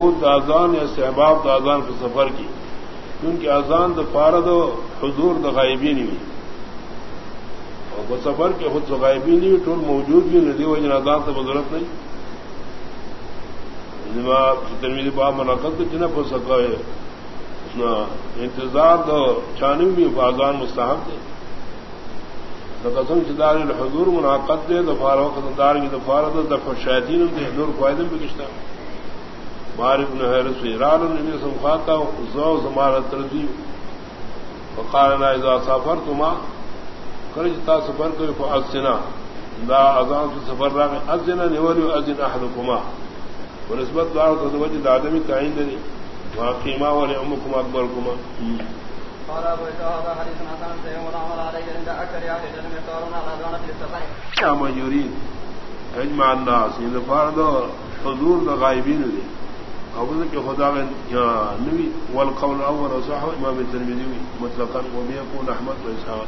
دازان یا صحباب دازان کے سفر کی کیونکہ آزان تو فارد و حضور د غائبی نہیں ہوئی اور وہ سفر کے خود غائبی نہیں ہوئی ٹول موجود بھی ندی ہو جن آزان تو ضرورت نہیں ترمیز باب منعقد جنب ہو سکا ہے انتظار تو چانو بھی آزان مستحب دے قسم چدار حضور منعقد دے تو فاروق دار کی تو فارد دفع شاطین دے دور فائدے بھی کشتا مارک نے حیرت سے ران نے سمخاتا زو زمانت رضی وقال اذا سافر تما کرجتا سفر کو فاسنا دا اذان سے سفر را میں اذن نوری اذن احدكما ونسبت دار تزوج آدمی تعین دے واقیما ولی امکم اکبرکما قال ابو هذا حديث حسن سيما ولا عليه عند اكثر اهل العلم يقولون على اذان في السفر كما يريد اجمع الناس اذا فرض حضور الغائبين دي اول کے خدا نوی والقول الاول وصحه امام الترمذي مطلقا وبيكون احمد واسحاق